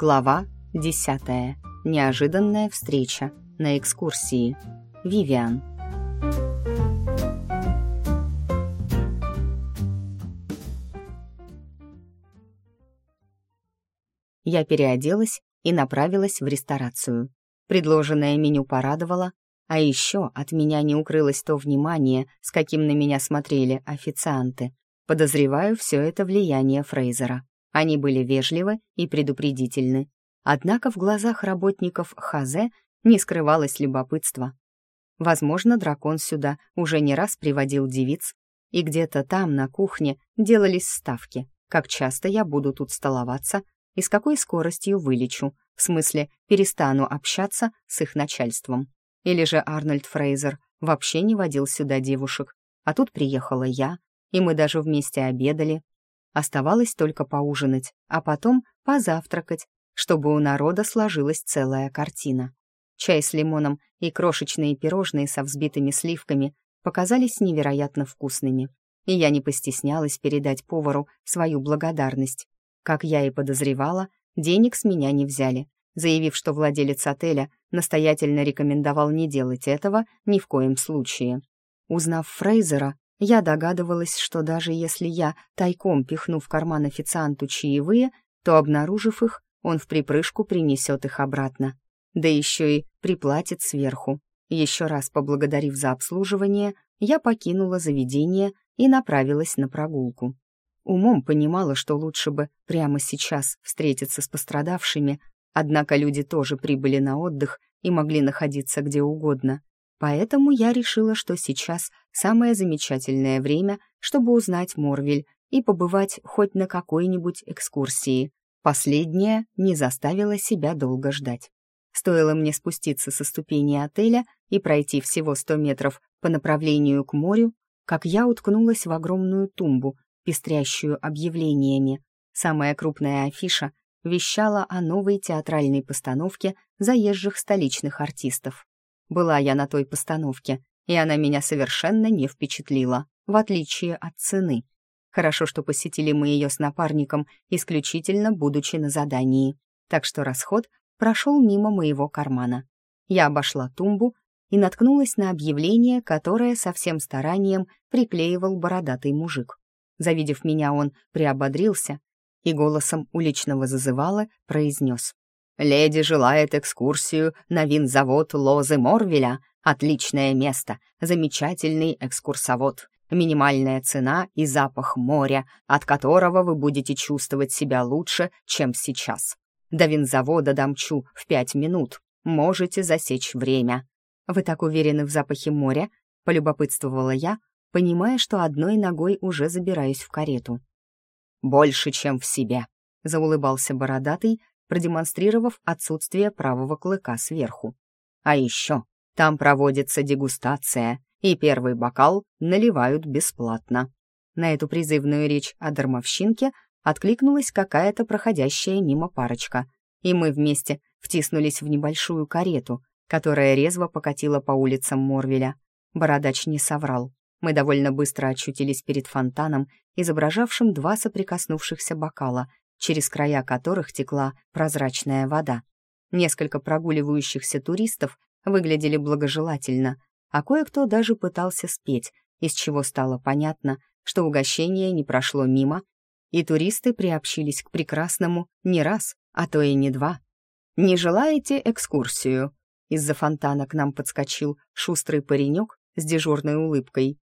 Глава 10. Неожиданная встреча на экскурсии. Вивиан. Я переоделась и направилась в ресторацию. Предложенное меню порадовало, а еще от меня не укрылось то внимание, с каким на меня смотрели официанты. Подозреваю, все это влияние Фрейзера. Они были вежливы и предупредительны. Однако в глазах работников Хазе не скрывалось любопытство. Возможно, дракон сюда уже не раз приводил девиц, и где-то там, на кухне, делались ставки, как часто я буду тут столоваться и с какой скоростью вылечу, в смысле, перестану общаться с их начальством. Или же Арнольд Фрейзер вообще не водил сюда девушек, а тут приехала я, и мы даже вместе обедали, Оставалось только поужинать, а потом позавтракать, чтобы у народа сложилась целая картина. Чай с лимоном и крошечные пирожные со взбитыми сливками показались невероятно вкусными, и я не постеснялась передать повару свою благодарность. Как я и подозревала, денег с меня не взяли, заявив, что владелец отеля настоятельно рекомендовал не делать этого ни в коем случае. Узнав Фрейзера, я догадывалась, что даже если я тайком пихну в карман официанту чаевые, то, обнаружив их, он в припрыжку принесет их обратно. Да еще и приплатит сверху. Еще раз поблагодарив за обслуживание, я покинула заведение и направилась на прогулку. Умом понимала, что лучше бы прямо сейчас встретиться с пострадавшими, однако люди тоже прибыли на отдых и могли находиться где угодно. Поэтому я решила, что сейчас самое замечательное время, чтобы узнать Морвель и побывать хоть на какой-нибудь экскурсии. Последняя не заставила себя долго ждать. Стоило мне спуститься со ступени отеля и пройти всего 100 метров по направлению к морю, как я уткнулась в огромную тумбу, пестрящую объявлениями. Самая крупная афиша вещала о новой театральной постановке заезжих столичных артистов. Была я на той постановке, и она меня совершенно не впечатлила, в отличие от цены. Хорошо, что посетили мы ее с напарником, исключительно будучи на задании, так что расход прошел мимо моего кармана. Я обошла тумбу и наткнулась на объявление, которое со всем старанием приклеивал бородатый мужик. Завидев меня, он приободрился и голосом уличного зазывала произнес. Леди желает экскурсию на винзавод Лозы Морвеля. Отличное место, замечательный экскурсовод. Минимальная цена и запах моря, от которого вы будете чувствовать себя лучше, чем сейчас. До винзавода домчу в пять минут. Можете засечь время. Вы так уверены в запахе моря? Полюбопытствовала я, понимая, что одной ногой уже забираюсь в карету. «Больше, чем в себе», — заулыбался бородатый, продемонстрировав отсутствие правого клыка сверху. А еще там проводится дегустация, и первый бокал наливают бесплатно. На эту призывную речь о дармовщинке откликнулась какая-то проходящая мимо парочка, и мы вместе втиснулись в небольшую карету, которая резво покатила по улицам Морвеля. Бородач не соврал. Мы довольно быстро очутились перед фонтаном, изображавшим два соприкоснувшихся бокала, через края которых текла прозрачная вода. Несколько прогуливающихся туристов выглядели благожелательно, а кое-кто даже пытался спеть, из чего стало понятно, что угощение не прошло мимо, и туристы приобщились к прекрасному не раз, а то и не два. «Не желаете экскурсию?» Из-за фонтана к нам подскочил шустрый паренек с дежурной улыбкой.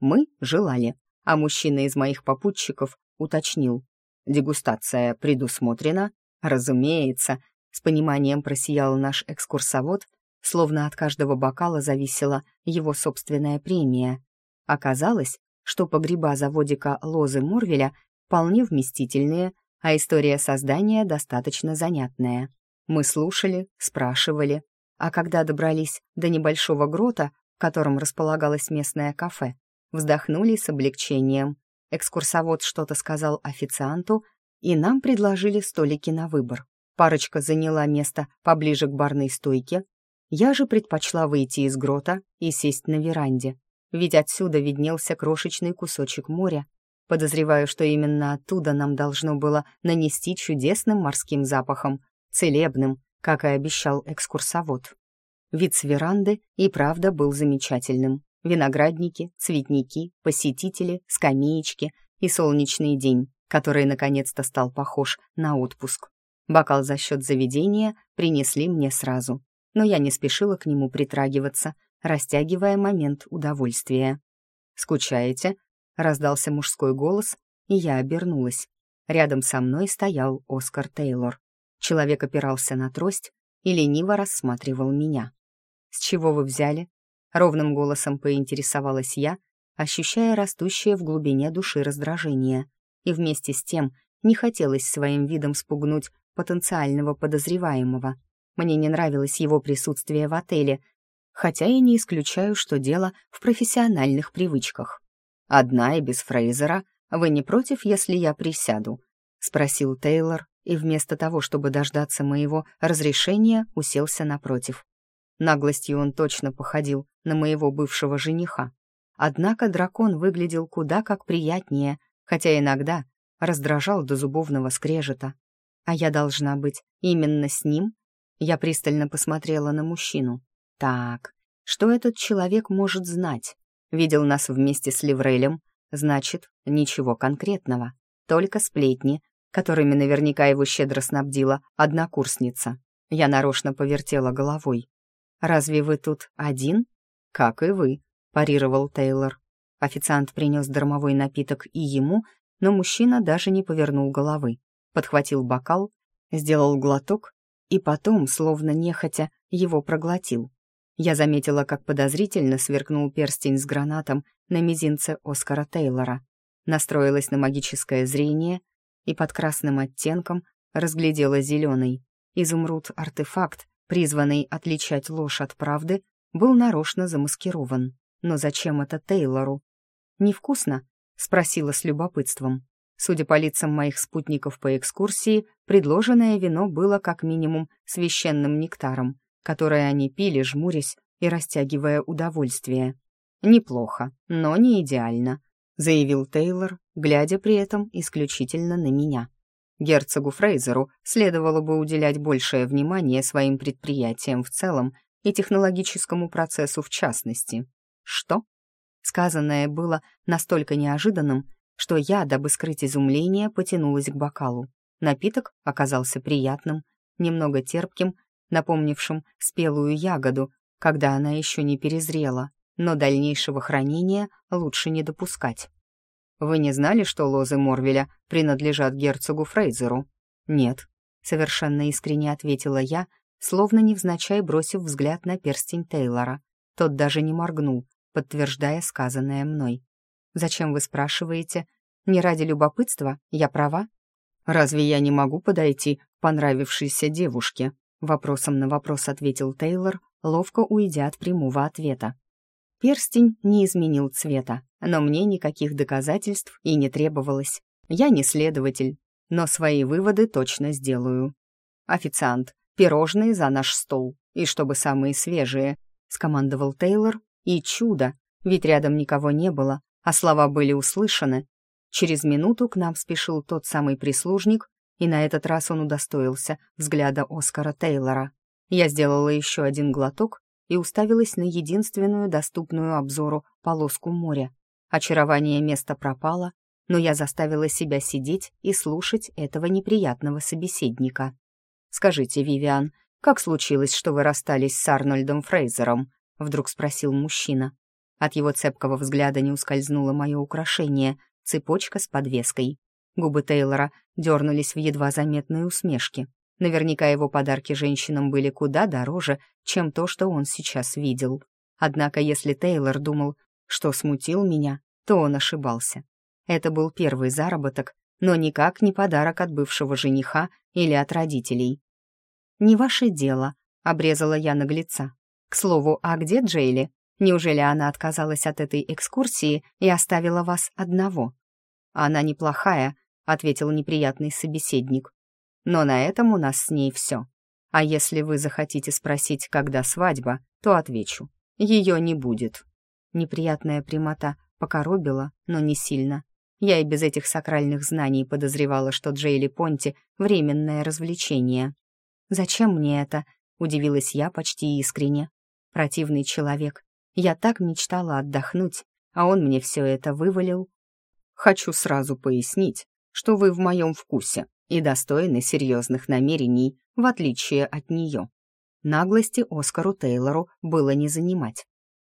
Мы желали, а мужчина из моих попутчиков уточнил. Дегустация предусмотрена? Разумеется, с пониманием просиял наш экскурсовод, словно от каждого бокала зависела его собственная премия. Оказалось, что погреба заводика Лозы Морвеля вполне вместительные, а история создания достаточно занятная. Мы слушали, спрашивали, а когда добрались до небольшого грота, в котором располагалось местное кафе, вздохнули с облегчением. Экскурсовод что-то сказал официанту, и нам предложили столики на выбор. Парочка заняла место поближе к барной стойке. Я же предпочла выйти из грота и сесть на веранде, ведь отсюда виднелся крошечный кусочек моря. Подозреваю, что именно оттуда нам должно было нанести чудесным морским запахом целебным, как и обещал экскурсовод. Вид с веранды и правда был замечательным. Виноградники, цветники, посетители, скамеечки и солнечный день, который наконец-то стал похож на отпуск. Бокал за счет заведения принесли мне сразу, но я не спешила к нему притрагиваться, растягивая момент удовольствия. «Скучаете?» — раздался мужской голос, и я обернулась. Рядом со мной стоял Оскар Тейлор. Человек опирался на трость и лениво рассматривал меня. «С чего вы взяли?» — ровным голосом поинтересовалась я, ощущая растущее в глубине души раздражение. И вместе с тем не хотелось своим видом спугнуть потенциального подозреваемого. Мне не нравилось его присутствие в отеле, хотя и не исключаю, что дело в профессиональных привычках. «Одна и без Фрейзера. Вы не против, если я присяду?» — спросил Тейлор, и вместо того, чтобы дождаться моего разрешения, уселся напротив. Наглостью он точно походил на моего бывшего жениха. Однако дракон выглядел куда как приятнее, хотя иногда раздражал до зубовного скрежета. А я должна быть именно с ним? Я пристально посмотрела на мужчину. Так, что этот человек может знать? Видел нас вместе с Ливрелем, значит, ничего конкретного, только сплетни, которыми наверняка его щедро снабдила однокурсница. Я нарочно повертела головой. «Разве вы тут один?» «Как и вы», — парировал Тейлор. Официант принес дармовой напиток и ему, но мужчина даже не повернул головы. Подхватил бокал, сделал глоток и потом, словно нехотя, его проглотил. Я заметила, как подозрительно сверкнул перстень с гранатом на мизинце Оскара Тейлора. Настроилась на магическое зрение и под красным оттенком разглядела зеленый. Изумруд-артефакт, призванный отличать ложь от правды, был нарочно замаскирован. Но зачем это Тейлору? «Невкусно?» — спросила с любопытством. Судя по лицам моих спутников по экскурсии, предложенное вино было как минимум священным нектаром, которое они пили, жмурясь и растягивая удовольствие. «Неплохо, но не идеально», — заявил Тейлор, глядя при этом исключительно на меня. Герцогу Фрейзеру следовало бы уделять большее внимание своим предприятиям в целом и технологическому процессу в частности. Что? Сказанное было настолько неожиданным, что я, дабы скрыть изумление, потянулась к бокалу. Напиток оказался приятным, немного терпким, напомнившим спелую ягоду, когда она еще не перезрела, но дальнейшего хранения лучше не допускать. Вы не знали, что лозы Морвеля принадлежат герцогу Фрейзеру? Нет, совершенно искренне ответила я, словно невзначай бросив взгляд на перстень Тейлора. Тот даже не моргнул, подтверждая сказанное мной. «Зачем вы спрашиваете? Не ради любопытства? Я права?» «Разве я не могу подойти к понравившейся девушке?» Вопросом на вопрос ответил Тейлор, ловко уйдя от прямого ответа. Перстень не изменил цвета, но мне никаких доказательств и не требовалось. Я не следователь, но свои выводы точно сделаю. «Официант, пирожные за наш стол, и чтобы самые свежие», — скомандовал Тейлор, и чудо, ведь рядом никого не было, а слова были услышаны. Через минуту к нам спешил тот самый прислужник, и на этот раз он удостоился взгляда Оскара Тейлора. Я сделала еще один глоток и уставилась на единственную доступную обзору полоску моря. Очарование места пропало, но я заставила себя сидеть и слушать этого неприятного собеседника. «Скажите, Вивиан, как случилось, что вы расстались с Арнольдом Фрейзером?» — вдруг спросил мужчина. От его цепкого взгляда не ускользнуло мое украшение — цепочка с подвеской. Губы Тейлора дернулись в едва заметной усмешке. Наверняка его подарки женщинам были куда дороже, чем то, что он сейчас видел. Однако если Тейлор думал, что смутил меня, то он ошибался. Это был первый заработок, но никак не подарок от бывшего жениха или от родителей. «Не ваше дело», — обрезала я наглеца. «К слову, а где Джейли? Неужели она отказалась от этой экскурсии и оставила вас одного?» «Она неплохая», — ответил неприятный собеседник. Но на этом у нас с ней все. А если вы захотите спросить, когда свадьба, то отвечу. Ее не будет. Неприятная прямота покоробила, но не сильно. Я и без этих сакральных знаний подозревала, что Джейли Понти — временное развлечение. «Зачем мне это?» — удивилась я почти искренне. «Противный человек. Я так мечтала отдохнуть, а он мне все это вывалил». «Хочу сразу пояснить, что вы в моем вкусе и достойны серьезных намерений, в отличие от нее». Наглости Оскару Тейлору было не занимать.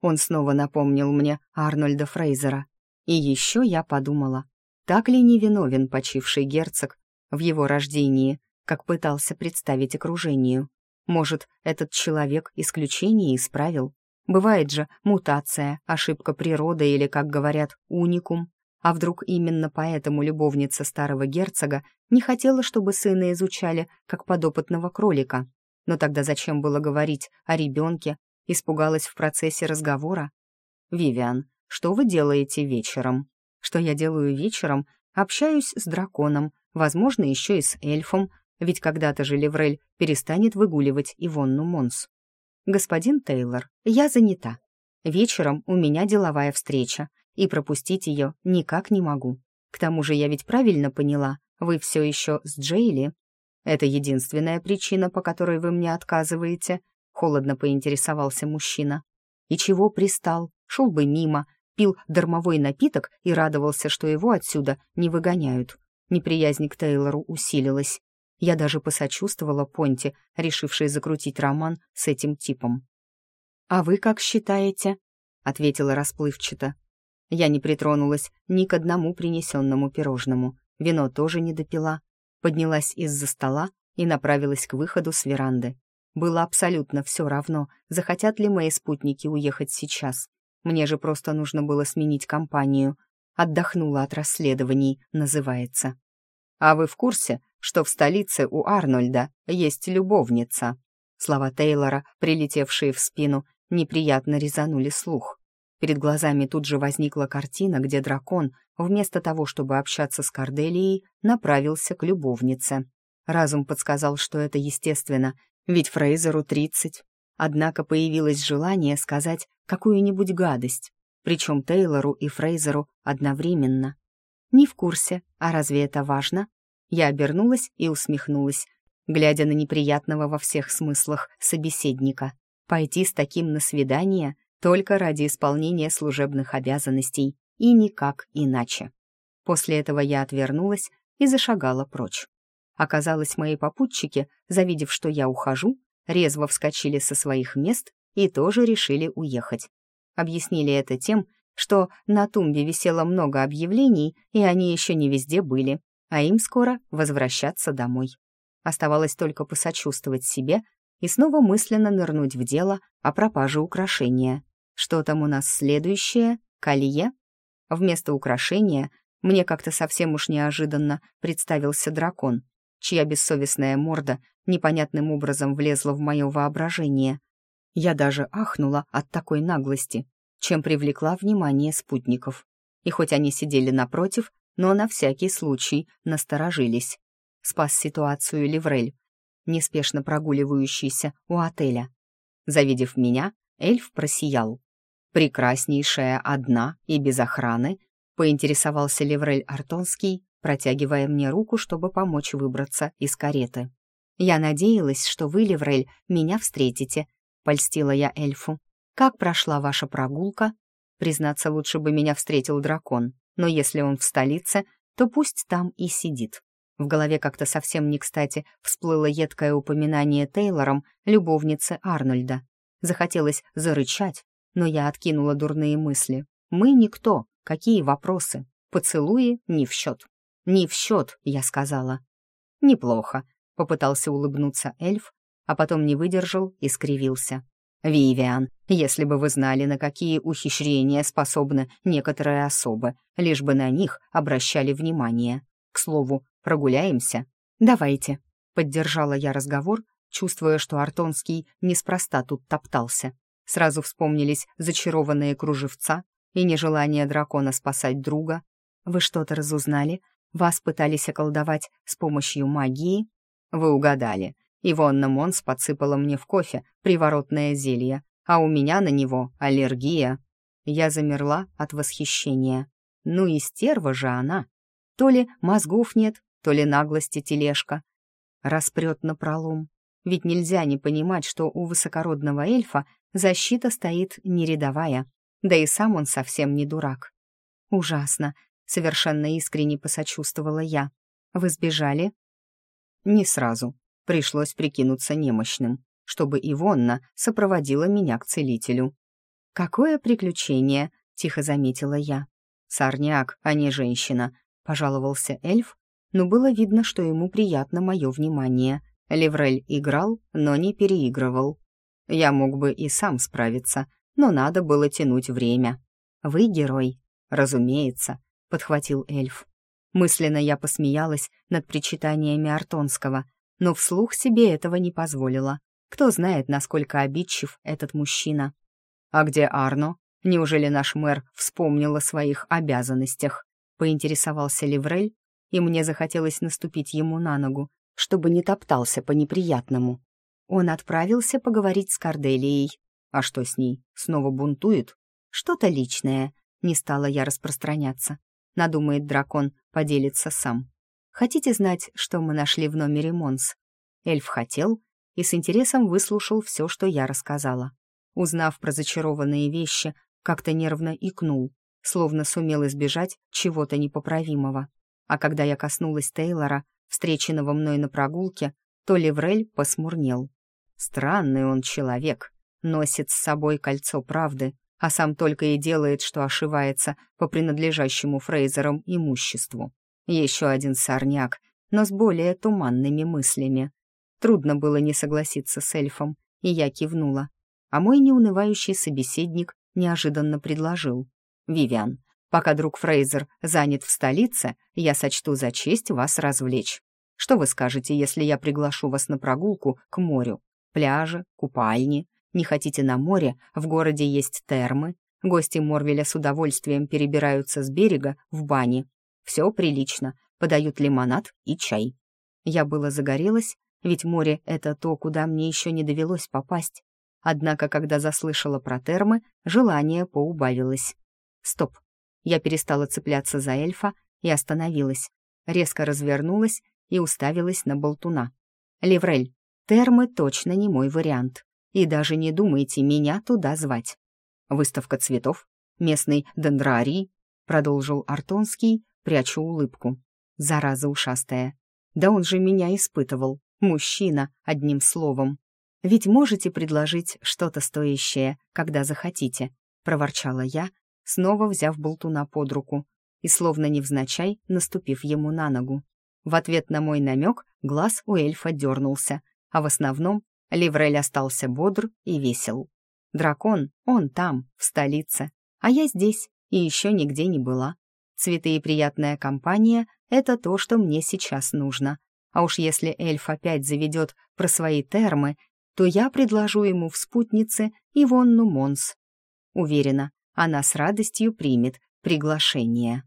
Он снова напомнил мне Арнольда Фрейзера. И еще я подумала, так ли невиновен почивший герцог в его рождении, как пытался представить окружению. Может, этот человек исключение исправил? Бывает же мутация, ошибка природы или, как говорят, уникум. А вдруг именно поэтому любовница старого герцога не хотела, чтобы сына изучали, как подопытного кролика? Но тогда зачем было говорить о ребенке? Испугалась в процессе разговора? «Вивиан, что вы делаете вечером?» «Что я делаю вечером? Общаюсь с драконом, возможно, еще и с эльфом, ведь когда-то же Леврель перестанет выгуливать Ивонну Монс. «Господин Тейлор, я занята. Вечером у меня деловая встреча, и пропустить ее никак не могу. К тому же я ведь правильно поняла, вы все еще с Джейли?» «Это единственная причина, по которой вы мне отказываете», — холодно поинтересовался мужчина. «И чего пристал? Шел бы мимо, пил дармовой напиток и радовался, что его отсюда не выгоняют. Неприязнь к Тейлору усилилась. Я даже посочувствовала Понте, решившей закрутить роман с этим типом. «А вы как считаете?» — ответила расплывчато. Я не притронулась ни к одному принесенному пирожному. Вино тоже не допила. Поднялась из-за стола и направилась к выходу с веранды. Было абсолютно все равно, захотят ли мои спутники уехать сейчас. Мне же просто нужно было сменить компанию. Отдохнула от расследований, называется. «А вы в курсе, что в столице у Арнольда есть любовница?» Слова Тейлора, прилетевшие в спину, неприятно резанули слух. Перед глазами тут же возникла картина, где дракон, вместо того, чтобы общаться с Корделией, направился к любовнице. Разум подсказал, что это естественно, ведь Фрейзеру тридцать. Однако появилось желание сказать какую-нибудь гадость, причем Тейлору и Фрейзеру одновременно. Не в курсе, а разве это важно? Я обернулась и усмехнулась, глядя на неприятного во всех смыслах собеседника. Пойти с таким на свидание только ради исполнения служебных обязанностей и никак иначе. После этого я отвернулась и зашагала прочь. Оказалось, мои попутчики, завидев, что я ухожу, резво вскочили со своих мест и тоже решили уехать. Объяснили это тем, что на тумбе висело много объявлений, и они еще не везде были, а им скоро возвращаться домой. Оставалось только посочувствовать себе и снова мысленно нырнуть в дело о пропаже украшения. Что там у нас следующее? Колье? Вместо украшения мне как-то совсем уж неожиданно представился дракон, чья бессовестная морда непонятным образом влезла в мое воображение. Я даже ахнула от такой наглости, чем привлекла внимание спутников. И хоть они сидели напротив, но на всякий случай насторожились. Спас ситуацию Ливрель, неспешно прогуливающийся у отеля. Завидев меня, эльф просиял. «Прекраснейшая одна и без охраны», — поинтересовался Леврель Артонский, протягивая мне руку, чтобы помочь выбраться из кареты. «Я надеялась, что вы, Леврель, меня встретите», — польстила я эльфу. «Как прошла ваша прогулка?» Признаться, лучше бы меня встретил дракон, но если он в столице, то пусть там и сидит. В голове как-то совсем не кстати всплыло едкое упоминание Тейлором любовницы Арнольда. Захотелось зарычать, но я откинула дурные мысли. Мы никто, какие вопросы? Поцелуи не в счет. Не в счет, я сказала. Неплохо, попытался улыбнуться эльф, а потом не выдержал и скривился. «Вивиан, если бы вы знали, на какие ухищрения способны некоторые особы, лишь бы на них обращали внимание. К слову, прогуляемся?» «Давайте», — поддержала я разговор, чувствуя, что Артонский неспроста тут топтался. Сразу вспомнились зачарованные кружевца и нежелание дракона спасать друга. «Вы что-то разузнали? Вас пытались околдовать с помощью магии?» «Вы угадали. Ивонна Монс подсыпала мне в кофе приворотное зелье, а у меня на него аллергия. Я замерла от восхищения. Ну и стерва же она. То ли мозгов нет, то ли наглости тележка. Распрет на пролом. ведь нельзя не понимать, что у высокородного эльфа защита стоит не рядовая, да и сам он совсем не дурак. «Ужасно», — совершенно искренне посочувствовала я. «Вы сбежали?» «Не сразу. Пришлось прикинуться немощным, чтобы Ивонна сопроводила меня к целителю». «Какое приключение!» — тихо заметила я. «Сорняк, а не женщина», — пожаловался эльф, но было видно, что ему приятно мое внимание. Леврель играл, но не переигрывал. Я мог бы и сам справиться, но надо было тянуть время. «Вы герой», «Разумеется», — подхватил эльф. Мысленно я посмеялась над причитаниями Артонского, но вслух себе этого не позволила. Кто знает, насколько обидчив этот мужчина. «А где Арно? Неужели наш мэр вспомнил о своих обязанностях?» — поинтересовался Ливрель, и мне захотелось наступить ему на ногу, чтобы не топтался по неприятному. Он отправился поговорить с Корделией. А что с ней? Снова бунтует? Что-то личное. Не стала я распространяться. Надумает дракон, поделиться сам. Хотите знать, что мы нашли в номере Монс? Эльф хотел и с интересом выслушал все, что я рассказала. Узнав про зачарованные вещи, как-то нервно икнул, словно сумел избежать чего-то непоправимого. А когда я коснулась Тейлора, встреченного мной на прогулке, то Леврель посмурнел. Странный он человек, носит с собой кольцо правды, а сам только и делает, что ошивается по принадлежащему Фрейзерам имуществу. Еще один сорняк, но с более туманными мыслями. Трудно было не согласиться с эльфом, и я кивнула. А мой неунывающий собеседник неожиданно предложил. «Вивиан, пока друг Фрейзер занят в столице, я сочту за честь вас развлечь. Что вы скажете, если я приглашу вас на прогулку к морю? Пляжи, купальни, не хотите на море, в городе есть термы. Гости Морвеля с удовольствием перебираются с берега в бане. Все прилично, подают лимонад и чай. Я было загорелась, ведь море — это то, куда мне еще не довелось попасть. Однако, когда заслышала про термы, желание поубавилось. Стоп. Я перестала цепляться за эльфа и остановилась. Резко развернулась и уставилась на болтуна. «Леврель, термы точно не мой вариант и даже не думайте меня туда звать. Выставка цветов, местный дендрарий, продолжил Артонский, пряча улыбку. Зараза ушастая. Да он же меня испытывал. Мужчина, одним словом. Ведь можете предложить что-то стоящее, когда захотите, проворчала я, снова взяв болтуна под руку и, словно невзначай, наступив ему на ногу. В ответ на мой намек глаз у эльфа дернулся, а в основном Ливрель остался бодр и весел. Дракон, он там, в столице, а я здесь и еще нигде не была. Цветы и приятная компания — это то, что мне сейчас нужно. А уж если эльф опять заведет про свои термы, то я предложу ему в спутнице Ивонну Монс. Уверена, она с радостью примет приглашение.